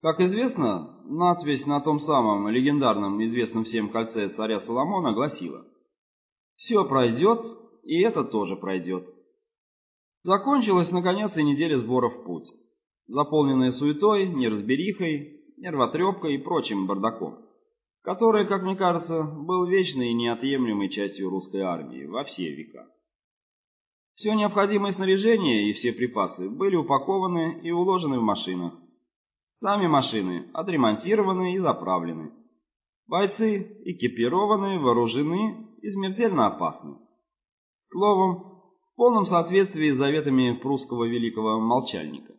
Как известно, надпись на том самом легендарном, известном всем кольце царя Соломона гласила «Все пройдет, и это тоже пройдет». Закончилась, наконец, и неделя сборов в путь, заполненная суетой, неразберихой, нервотрепкой и прочим бардаком, который, как мне кажется, был вечной и неотъемлемой частью русской армии во все века. Все необходимое снаряжение и все припасы были упакованы и уложены в машинах. Сами машины отремонтированы и заправлены. Бойцы экипированы, вооружены и смертельно опасны. Словом, в полном соответствии с заветами прусского великого молчальника.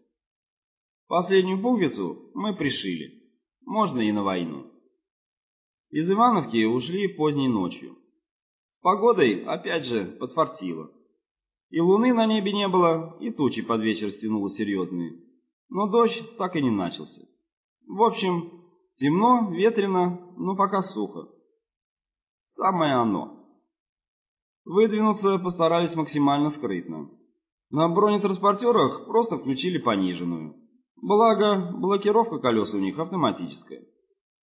Последнюю пуговицу мы пришили. Можно и на войну. Из Ивановки ушли поздней ночью. С погодой, опять же, подфартило. И луны на небе не было, и тучи под вечер стянуло серьезные. Но дождь так и не начался. В общем, темно, ветрено, но пока сухо. Самое оно. Выдвинуться постарались максимально скрытно. На бронетранспортерах просто включили пониженную. Благо, блокировка колес у них автоматическая.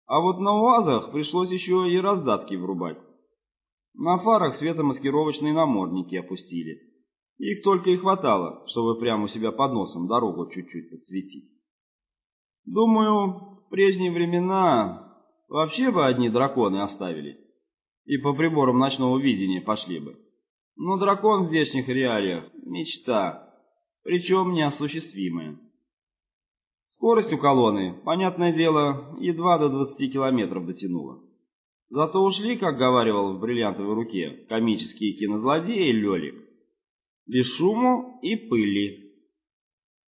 А вот на УАЗах пришлось еще и раздатки врубать. На фарах светомаскировочные намордники опустили. Их только и хватало, чтобы прямо у себя под носом дорогу чуть-чуть подсветить. Думаю, в прежние времена вообще бы одни драконы оставили, и по приборам ночного видения пошли бы. Но дракон в здешних реалиях — мечта, причем неосуществимая. Скорость у колонны, понятное дело, едва до 20 километров дотянула. Зато ушли, как говаривал в бриллиантовой руке, комические кинозлодеи Лёлик без шуму и пыли.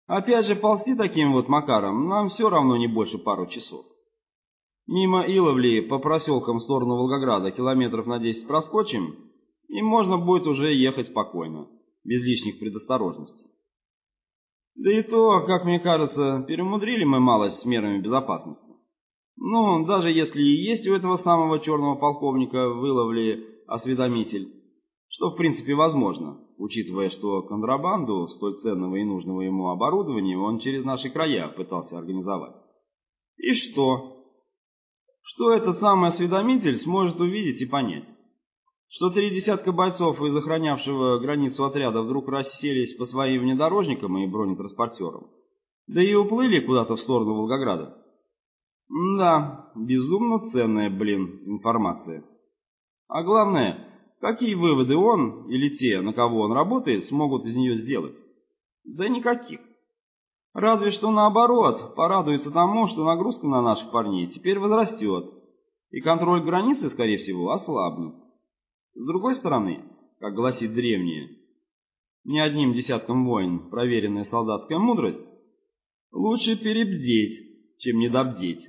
Опять же, ползти таким вот макаром нам все равно не больше пару часов. Мимо Иловли по проселкам в сторону Волгограда километров на 10 проскочим, и можно будет уже ехать спокойно, без лишних предосторожностей. Да и то, как мне кажется, перемудрили мы малость с мерами безопасности. Ну, даже если и есть у этого самого черного полковника в Иловле осведомитель, что в принципе возможно, учитывая, что контрабанду столь ценного и нужного ему оборудования он через наши края пытался организовать. И что? Что этот самый осведомитель сможет увидеть и понять? Что три десятка бойцов из охранявшего границу отряда вдруг расселись по своим внедорожникам и бронетранспортерам, да и уплыли куда-то в сторону Волгограда? Да, безумно ценная, блин, информация. А главное, Какие выводы он или те, на кого он работает, смогут из нее сделать? Да никаких. Разве что наоборот, порадуется тому, что нагрузка на наших парней теперь возрастет, и контроль границы, скорее всего, ослабнет. С другой стороны, как гласит древнее, не одним десятком войн проверенная солдатская мудрость, лучше перебдеть, чем недобдеть.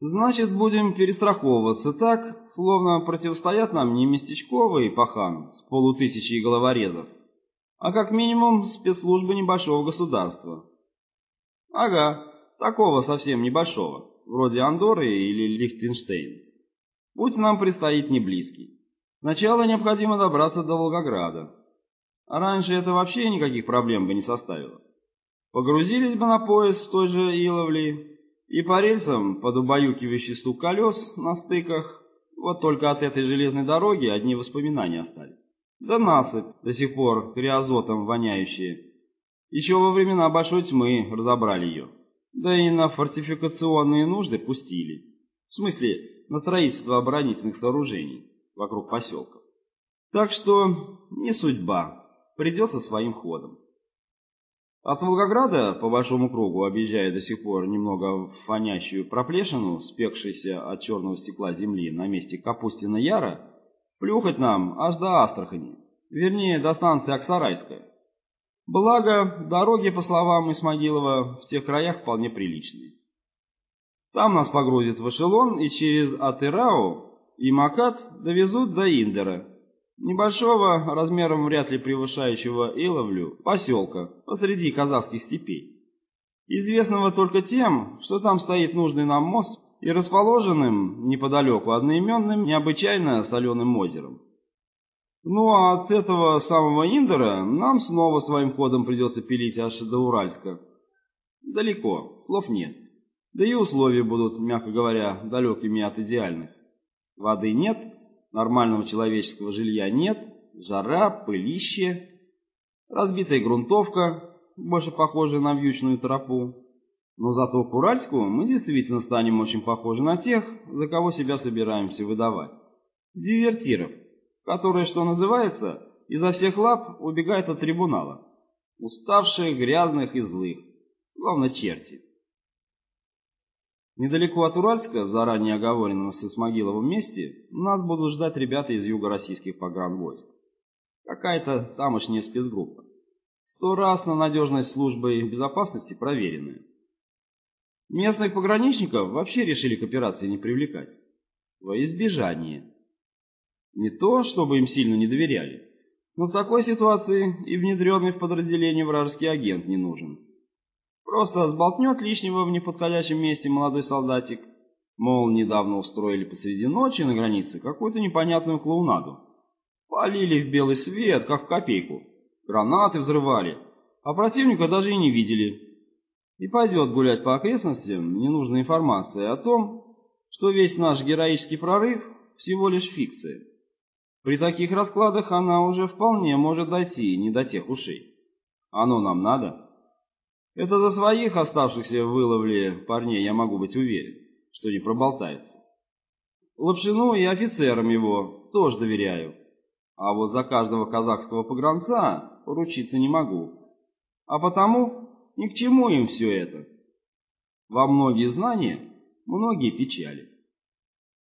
Значит, будем перестраховываться так, словно противостоят нам не местечковые пахан с полутысячей головорезов, а как минимум спецслужбы небольшого государства. Ага, такого совсем небольшого, вроде Андоры или Лихтенштейн. Путь нам предстоит не близкий. Сначала необходимо добраться до Волгограда. А раньше это вообще никаких проблем бы не составило. Погрузились бы на поезд в той же Иловли, и по рельсам под убаюкивающий стук колес на стыках, вот только от этой железной дороги одни воспоминания остались. Да насыпь, до сих пор криозотом воняющие. Еще во времена Большой Тьмы разобрали ее. Да и на фортификационные нужды пустили. В смысле, на строительство оборонительных сооружений вокруг поселков. Так что не судьба, придется своим ходом. От Волгограда по большому кругу, объезжая до сих пор немного фонящую проплешину, спекшейся от черного стекла земли на месте Капустина Яра, плюхать нам аж до Астрахани, вернее, до станции Аксарайская. Благо, дороги, по словам Исмагилова, в тех краях вполне приличные. Там нас погрузят в эшелон и через Атырау и Макат довезут до Индера, небольшого, размером вряд ли превышающего Иловлю, поселка посреди казахских степей, известного только тем, что там стоит нужный нам мост и расположенным неподалеку одноименным необычайно соленым озером. Ну а от этого самого Индора нам снова своим ходом придется пилить аж до Уральска. Далеко, слов нет. Да и условия будут, мягко говоря, далекими от идеальных. Воды нет, нормального человеческого жилья нет, жара, пылище, разбитая грунтовка, больше похожая на вьючную тропу. Но зато к Уральску мы действительно станем очень похожи на тех, за кого себя собираемся выдавать. Дивертиров, которые, что называется, изо всех лап убегают от трибунала. Уставших, грязных и злых, словно черти. Недалеко от Уральска, в заранее оговоренном с Исмагиловым месте, нас будут ждать ребята из юго-российских погранвойск. Какая-то тамошняя спецгруппа. Сто раз на надежность службы безопасности проверенная. Местных пограничников вообще решили к операции не привлекать. Во избежание. Не то, чтобы им сильно не доверяли, но в такой ситуации и внедренный в подразделение вражеский агент не нужен. Просто сболтнет лишнего в неподходящем месте молодой солдатик, мол, недавно устроили посреди ночи на границе какую-то непонятную клоунаду. Полили в белый свет, как в копейку, гранаты взрывали, а противника даже и не видели. И пойдет гулять по окрестностям ненужной информации о том, что весь наш героический прорыв всего лишь фикция. При таких раскладах она уже вполне может дойти не до тех ушей. Оно нам надо? Это за своих оставшихся в парней я могу быть уверен, что не проболтается. Лапшину и офицерам его тоже доверяю. А вот за каждого казахского погранца поручиться не могу. А потому ни к чему им все это. Во многие знания, многие печали.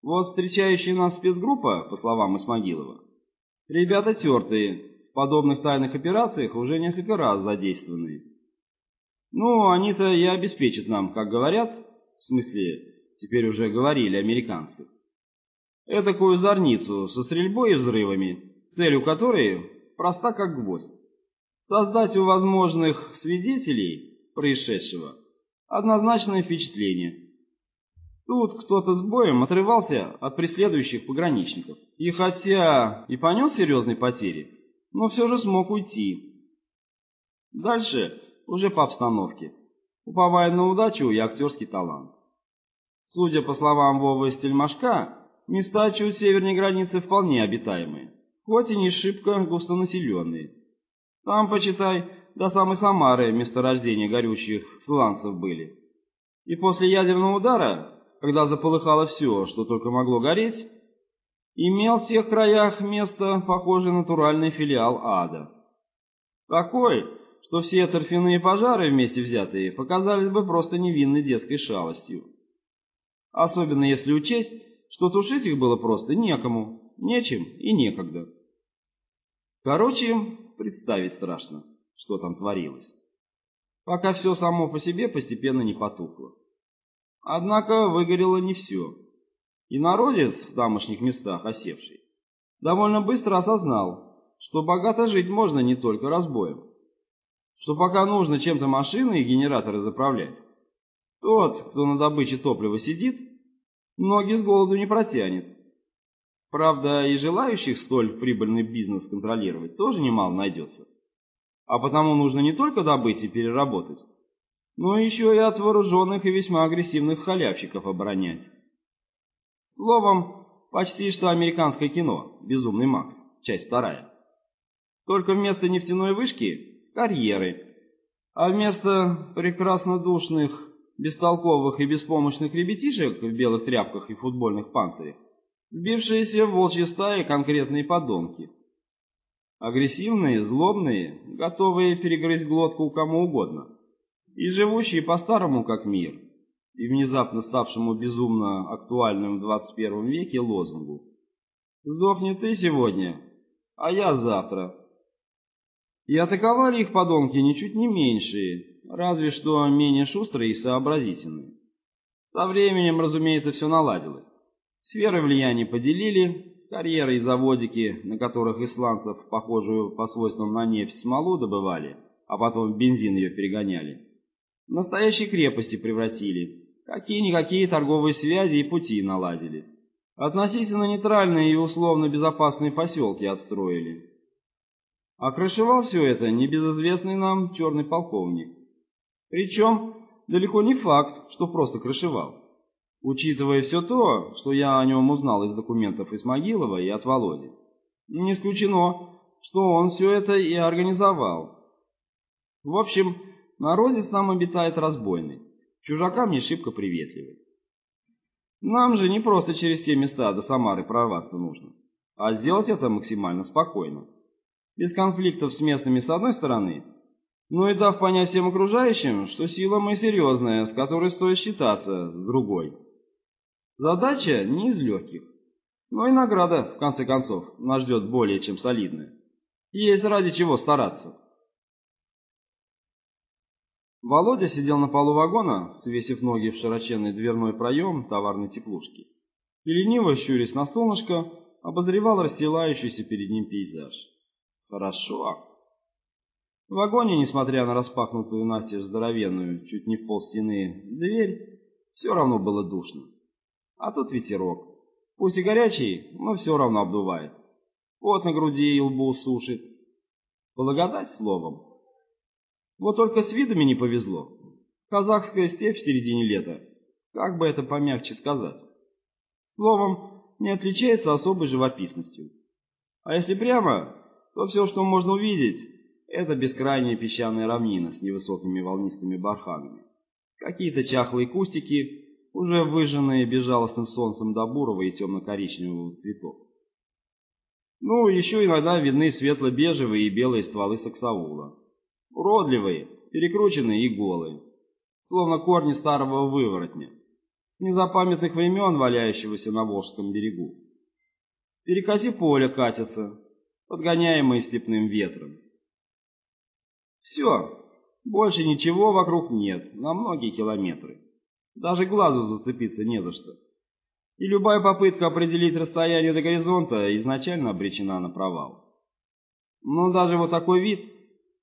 Вот встречающая нас спецгруппа, по словам Исмагилова, ребята тертые, в подобных тайных операциях уже несколько раз задействованные. Ну, они-то и обеспечат нам, как говорят, в смысле, теперь уже говорили американцы, этакую зорницу со стрельбой и взрывами, целью которой проста как гвоздь. Создать у возможных свидетелей происшедшего однозначное впечатление – Тут кто-то с боем отрывался от преследующих пограничников. И хотя и понес серьезные потери, но все же смог уйти. Дальше уже по обстановке, уповая на удачу и актерский талант. Судя по словам Вовы Стельмашка, места чуть севернее границы вполне обитаемые, хоть и не шибко густонаселенные. Там, почитай, до самой Самары месторождения горючих сланцев были. И после ядерного удара когда заполыхало все, что только могло гореть, имел в всех краях место, похожий натуральный филиал ада. Такой, что все торфяные пожары вместе взятые показались бы просто невинной детской шалостью. Особенно если учесть, что тушить их было просто некому, нечем и некогда. Короче, представить страшно, что там творилось. Пока все само по себе постепенно не потухло. Однако выгорело не все. И народец в тамошних местах осевший довольно быстро осознал, что богато жить можно не только разбоем, что пока нужно чем-то машины и генераторы заправлять, тот, кто на добыче топлива сидит, ноги с голоду не протянет. Правда, и желающих столь прибыльный бизнес контролировать тоже немало найдется. А потому нужно не только добыть и переработать, но еще и от вооруженных и весьма агрессивных халявщиков оборонять. Словом, почти что американское кино «Безумный Макс», часть вторая. Только вместо нефтяной вышки – карьеры, а вместо прекрасно душных, бестолковых и беспомощных ребятишек в белых тряпках и футбольных панцирях сбившиеся в волчьи стаи конкретные подонки. Агрессивные, злобные, готовые перегрызть глотку кому угодно – и живущие по-старому как мир, и внезапно ставшему безумно актуальным в 21 веке лозунгу «Сдохни ты сегодня, а я завтра». И атаковали их подонки ничуть не меньшие, разве что менее шустрые и сообразительные. Со временем, разумеется, все наладилось. Сферы влияния поделили, карьеры и заводики, на которых исландцев, похожую по свойствам на нефть, смолу добывали, а потом в бензин ее перегоняли, настоящие крепости превратили, какие-никакие торговые связи и пути наладили. Относительно нейтральные и условно безопасные поселки отстроили. Окрашивал все это небезызвестный нам черный полковник. Причем далеко не факт, что просто крышевал. Учитывая все то, что я о нем узнал из документов Исмагилова и от Володи, не исключено, что он все это и организовал. В общем, народец нам обитает разбойный, чужакам не шибко приветливый. Нам же не просто через те места до Самары прорваться нужно, а сделать это максимально спокойно. Без конфликтов с местными с одной стороны, но и дав понять всем окружающим, что сила мы серьезная, с которой стоит считаться, с другой. Задача не из легких, но и награда, в конце концов, нас ждет более чем солидная. Есть ради чего стараться. Володя сидел на полу вагона, свесив ноги в широченный дверной проем товарной теплушки, и лениво, щурясь на солнышко, обозревал расстилающийся перед ним пейзаж. Хорошо. В вагоне, несмотря на распахнутую настежь здоровенную, чуть не в пол стены, дверь, все равно было душно. А тут ветерок. Пусть и горячий, но все равно обдувает. Вот на груди и лбу сушит. Благодать словом. Вот только с видами не повезло. Казахская степь в середине лета. Как бы это помягче сказать. Словом, не отличается особой живописностью. А если прямо, то все, что можно увидеть, это бескрайняя песчаная равнина с невысокими волнистыми барханами. Какие-то чахлые кустики, уже выжженные безжалостным солнцем до бурого и темно-коричневого цветов. Ну, еще иногда видны светло-бежевые и белые стволы саксаула. Уродливые, перекрученные и голые, словно корни старого выворотня, с незапамятных времен валяющегося на Волжском берегу. Перекати поле катятся, подгоняемые степным ветром. Все, больше ничего вокруг нет, на многие километры. Даже глазу зацепиться не за что. И любая попытка определить расстояние до горизонта изначально обречена на провал. Но даже вот такой вид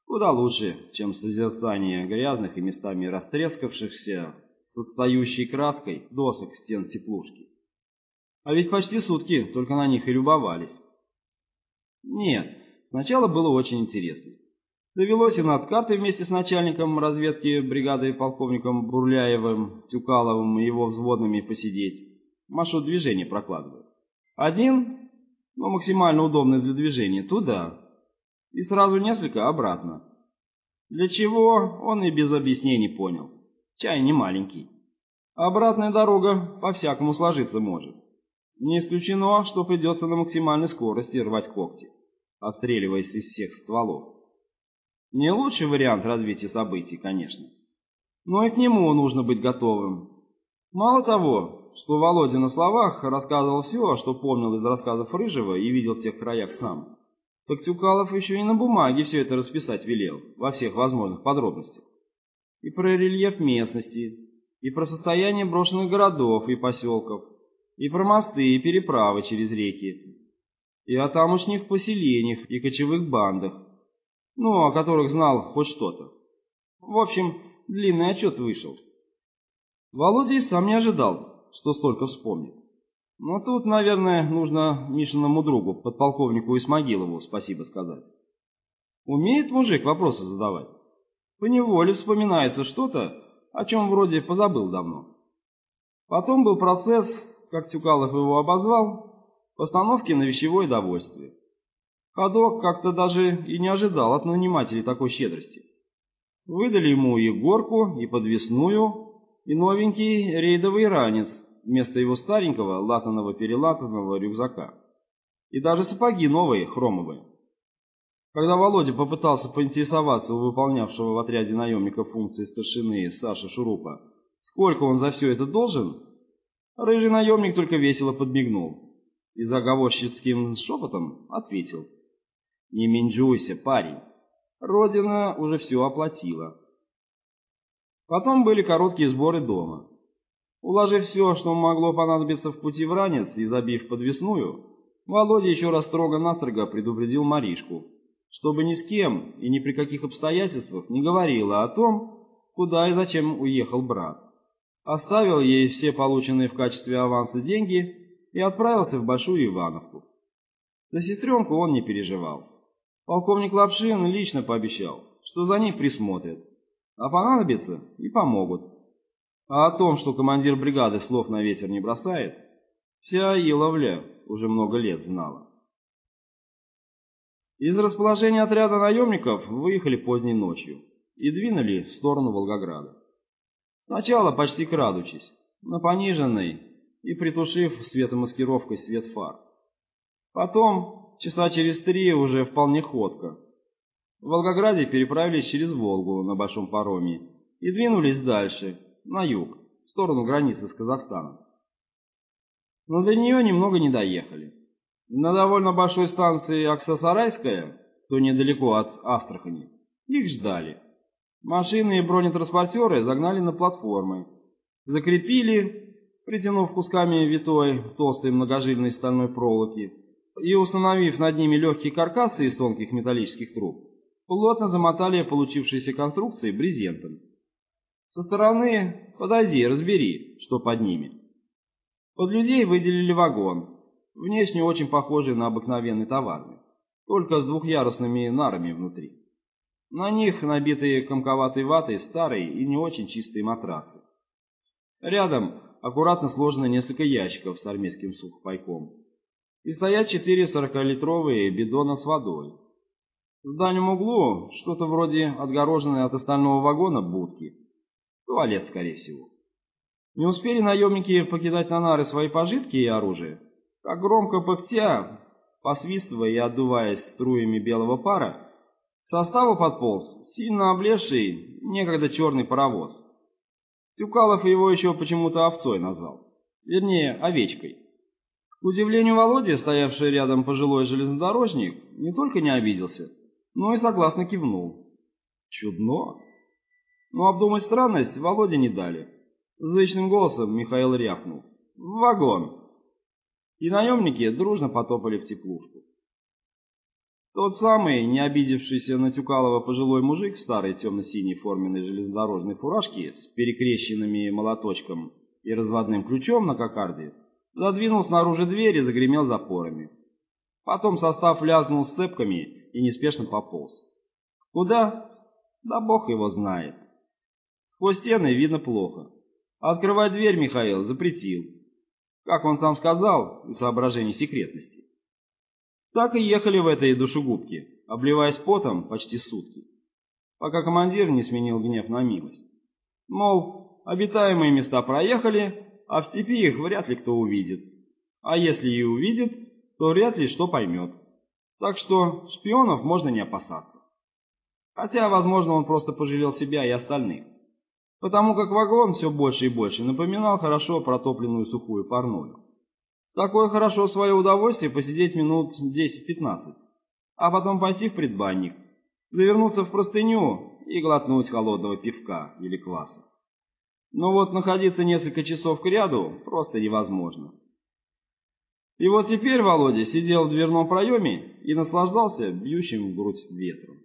куда лучше, чем созерцание грязных и местами растрескавшихся с отстающей краской досок стен теплушки. А ведь почти сутки только на них и любовались. Нет, сначала было очень интересно. Довелось и над картой вместе с начальником разведки бригады полковником Бурляевым, Тюкаловым и его взводными посидеть. Маршрут движения прокладывают. Один, но максимально удобный для движения, туда. И сразу несколько обратно. Для чего, он и без объяснений понял. Чай не маленький. Обратная дорога по-всякому сложиться может. Не исключено, что придется на максимальной скорости рвать когти, отстреливаясь из всех стволов. Не лучший вариант развития событий, конечно. Но и к нему нужно быть готовым. Мало того, что Володя на словах рассказывал все, что помнил из рассказов Рыжего и видел в тех краях сам, так Тюкалов еще и на бумаге все это расписать велел, во всех возможных подробностях. И про рельеф местности, и про состояние брошенных городов и поселков, и про мосты и переправы через реки, и о тамошних поселениях и кочевых бандах, ну, о которых знал хоть что-то. В общем, длинный отчет вышел. Володя сам не ожидал, что столько вспомнит. Но тут, наверное, нужно Мишиному другу, подполковнику Исмагилову, спасибо сказать. Умеет мужик вопросы задавать. Поневоле вспоминается что-то, о чем вроде позабыл давно. Потом был процесс, как Тюкалов его обозвал, постановки на вещевое довольствие. Ходок как-то даже и не ожидал от нанимателей такой щедрости. Выдали ему и горку, и подвесную, и новенький рейдовый ранец вместо его старенького латаного-перелатанного рюкзака. И даже сапоги новые, хромовые. Когда Володя попытался поинтересоваться у выполнявшего в отряде наемников функции старшины Саши Шурупа, сколько он за все это должен, рыжий наемник только весело подмигнул и заговорщицким шепотом ответил – не менжуйся, парень. Родина уже все оплатила. Потом были короткие сборы дома. Уложив все, что могло понадобиться в пути в ранец и забив подвесную, Володя еще раз строго-настрого предупредил Маришку, чтобы ни с кем и ни при каких обстоятельствах не говорила о том, куда и зачем уехал брат. Оставил ей все полученные в качестве аванса деньги и отправился в Большую Ивановку. За сестренку он не переживал. Полковник Лапшин лично пообещал, что за ней присмотрят, а понадобится и помогут. А о том, что командир бригады слов на ветер не бросает, вся Еловля уже много лет знала. Из расположения отряда наемников выехали поздней ночью и двинули в сторону Волгограда. Сначала почти крадучись, на пониженной и притушив светомаскировкой свет фар. Потом, часа через три, уже вполне ходко. В Волгограде переправились через Волгу на большом пароме и двинулись дальше, на юг, в сторону границы с Казахстаном. Но до нее немного не доехали. На довольно большой станции Аксасарайская, то недалеко от Астрахани, их ждали. Машины и бронетранспортеры загнали на платформы, закрепили, притянув кусками витой толстой многожильной стальной проволоки, и, установив над ними легкие каркасы из тонких металлических труб, плотно замотали получившиеся конструкции брезентом. Со стороны подойди, разбери, что под ними. Под людей выделили вагон, внешне очень похожий на обыкновенный товарный, только с двухъярусными нарами внутри. На них набитые комковатой ватой старые и не очень чистые матрасы. Рядом аккуратно сложено несколько ящиков с армейским сухопайком. И стоят четыре сорокалитровые бидона с водой. В дальнем углу что-то вроде отгороженной от остального вагона будки. Туалет, скорее всего. Не успели наемники покидать на нары свои пожитки и оружие, как громко пыхтя, посвистывая и отдуваясь струями белого пара, к составу подполз сильно облезший, некогда черный паровоз. Тюкалов его еще почему-то овцой назвал. Вернее, овечкой. К удивлению Володи, стоявший рядом пожилой железнодорожник, не только не обиделся, но и согласно кивнул. Чудно. Но обдумать странность Володе не дали. Зычным голосом Михаил рявкнул. «В вагон!» И наемники дружно потопали в теплушку. Тот самый, не обидевшийся на Тюкалова пожилой мужик в старой темно-синей форменной железнодорожной фуражке с перекрещенными молоточком и разводным ключом на кокарде, задвинул снаружи дверь и загремел запорами. Потом состав лязнул с цепками и неспешно пополз. Куда? Да бог его знает. Сквозь стены видно плохо. Открывать дверь Михаил запретил. Как он сам сказал, из соображений секретности. Так и ехали в этой душегубке, обливаясь потом почти сутки, пока командир не сменил гнев на милость. Мол, обитаемые места проехали, а в степи их вряд ли кто увидит. А если и увидит, то вряд ли что поймет. Так что шпионов можно не опасаться. Хотя, возможно, он просто пожалел себя и остальных. Потому как вагон все больше и больше напоминал хорошо протопленную сухую парную. Такое хорошо свое удовольствие посидеть минут 10-15, а потом пойти в предбанник, завернуться в простыню и глотнуть холодного пивка или кваса. Но вот находиться несколько часов к ряду просто невозможно. И вот теперь Володя сидел в дверном проеме и наслаждался бьющим в грудь ветром.